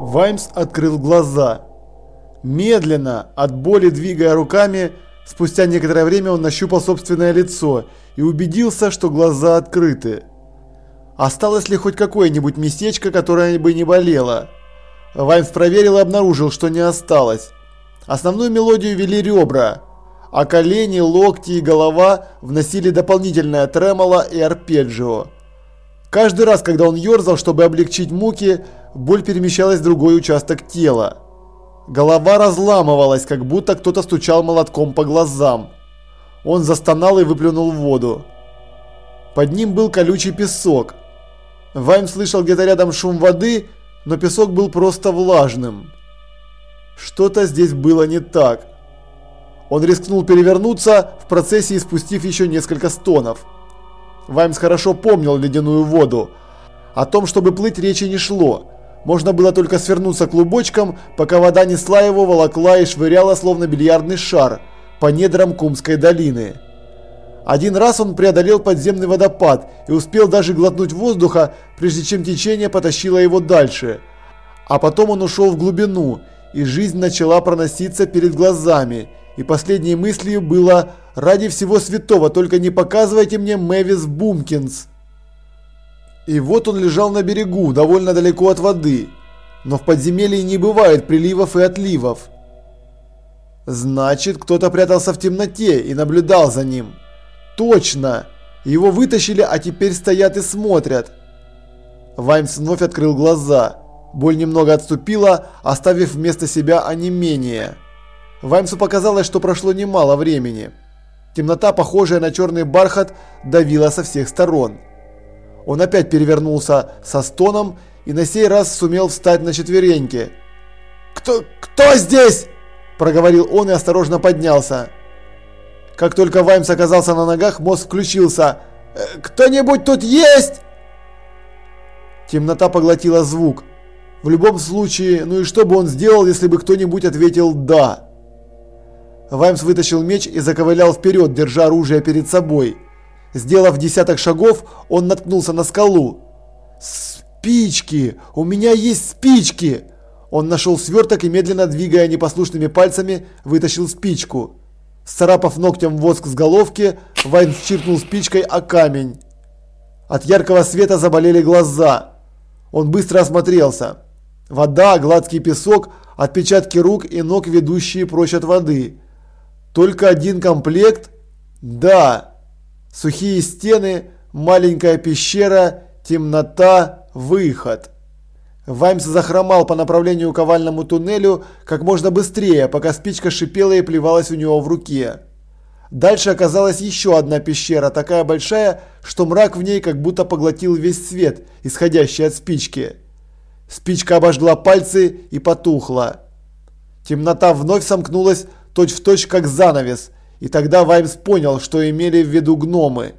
Ваймс открыл глаза. Медленно, от боли двигая руками, спустя некоторое время он нащупал собственное лицо и убедился, что глаза открыты. Осталось ли хоть какое-нибудь местечко, которое бы не болело? Ваймс проверил и обнаружил, что не осталось. Основную мелодию вели ребра, а колени, локти и голова вносили дополнительное тремоло и арпеджио. Каждый раз, когда он ерзал, чтобы облегчить муки, боль перемещалась в другой участок тела. Голова разламывалась, как будто кто-то стучал молотком по глазам. Он застонал и выплюнул в воду. Под ним был колючий песок. Вайм слышал где-то рядом шум воды, но песок был просто влажным. Что-то здесь было не так. Он рискнул перевернуться, в процессе испустив еще несколько стонов. Ваймс хорошо помнил ледяную воду. О том, чтобы плыть, речи не шло. Можно было только свернуться клубочком, пока вода несла его, волокла и швыряла, словно бильярдный шар, по недрам Кумской долины. Один раз он преодолел подземный водопад и успел даже глотнуть воздуха, прежде чем течение потащило его дальше. А потом он ушел в глубину, и жизнь начала проноситься перед глазами, и последней мыслью было «Ради всего святого, только не показывайте мне Мэвис Бумкинс». И вот он лежал на берегу, довольно далеко от воды. Но в подземелье не бывает приливов и отливов. Значит, кто-то прятался в темноте и наблюдал за ним. Точно! Его вытащили, а теперь стоят и смотрят. Ваймс вновь открыл глаза. Боль немного отступила, оставив вместо себя онемение. Ваймсу показалось, что прошло немало времени. Темнота, похожая на черный бархат, давила со всех сторон. Он опять перевернулся со стоном и на сей раз сумел встать на четвереньки. «Кто, кто здесь?» – проговорил он и осторожно поднялся. Как только Ваймс оказался на ногах, мозг включился. «Э, «Кто-нибудь тут есть?» Темнота поглотила звук. В любом случае, ну и что бы он сделал, если бы кто-нибудь ответил «да». Ваймс вытащил меч и заковылял вперед, держа оружие перед собой. Сделав десяток шагов, он наткнулся на скалу. «Спички! У меня есть спички!» Он нашел сверток и, медленно двигая непослушными пальцами, вытащил спичку. Сцарапав ногтем воск с головки, Вайн чиркнул спичкой о камень. От яркого света заболели глаза. Он быстро осмотрелся. Вода, гладкий песок, отпечатки рук и ног, ведущие прочь от воды. Только один комплект? Да. Сухие стены, маленькая пещера, темнота, выход. Ваймс захромал по направлению к овальному туннелю как можно быстрее, пока спичка шипела и плевалась у него в руке. Дальше оказалась еще одна пещера, такая большая, что мрак в ней как будто поглотил весь свет, исходящий от спички. Спичка обожгла пальцы и потухла. Темнота вновь сомкнулась точь-в-точь точь как занавес, и тогда Ваймс понял, что имели в виду гномы.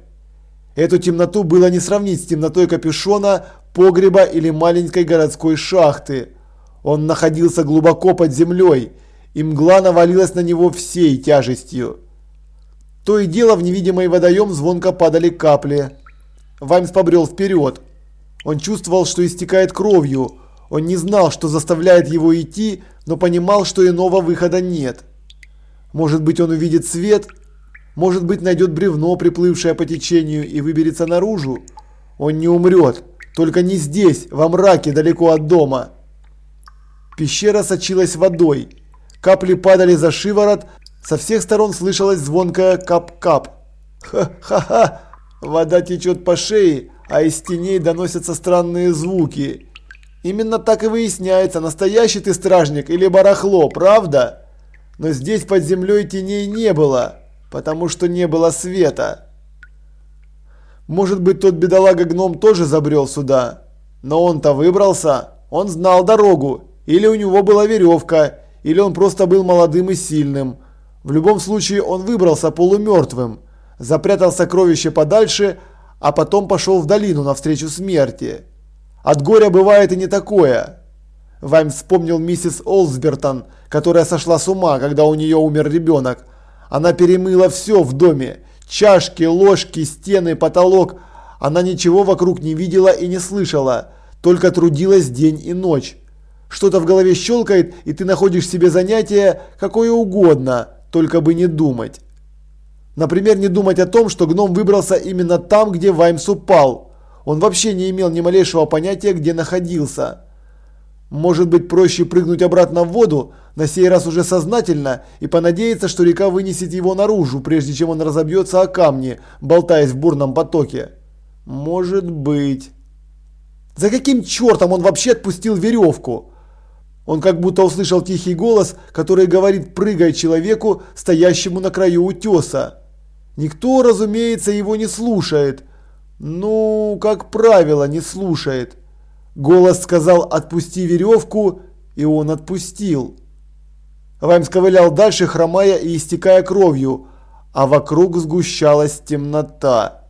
Эту темноту было не сравнить с темнотой капюшона, погреба или маленькой городской шахты. Он находился глубоко под землей, и мгла навалилась на него всей тяжестью. То и дело в невидимый водоем звонко падали капли. Ваймс побрел вперед. Он чувствовал, что истекает кровью. Он не знал, что заставляет его идти, но понимал, что иного выхода нет. Может быть, он увидит свет, может быть, найдет бревно, приплывшее по течению, и выберется наружу. Он не умрет, только не здесь, во мраке, далеко от дома. Пещера сочилась водой. Капли падали за шиворот, со всех сторон слышалось звонкое кап-кап. Ха-ха-ха! Вода течет по шее, а из теней доносятся странные звуки. Именно так и выясняется, настоящий ты стражник или барахло, правда? Но здесь под землей теней не было, потому что не было света. Может быть, тот бедолага-гном тоже забрел сюда, но он-то выбрался, он знал дорогу, или у него была веревка, или он просто был молодым и сильным. В любом случае, он выбрался полумертвым, запрятал сокровище подальше, а потом пошел в долину навстречу смерти. От горя бывает и не такое. Вайм вспомнил миссис Олсбертон, которая сошла с ума, когда у нее умер ребенок. Она перемыла все в доме. Чашки, ложки, стены, потолок. Она ничего вокруг не видела и не слышала, только трудилась день и ночь. Что-то в голове щелкает, и ты находишь себе занятие какое угодно, только бы не думать. Например, не думать о том, что гном выбрался именно там, где Ваймс упал. Он вообще не имел ни малейшего понятия, где находился. Может быть проще прыгнуть обратно в воду, на сей раз уже сознательно, и понадеяться, что река вынесет его наружу, прежде чем он разобьется о камни, болтаясь в бурном потоке. Может быть. За каким чертом он вообще отпустил веревку? Он как будто услышал тихий голос, который говорит «прыгай человеку, стоящему на краю утеса». Никто, разумеется, его не слушает. Ну, как правило, не слушает. Голос сказал «отпусти веревку», и он отпустил. Ваймс ковылял дальше, хромая и истекая кровью, а вокруг сгущалась темнота.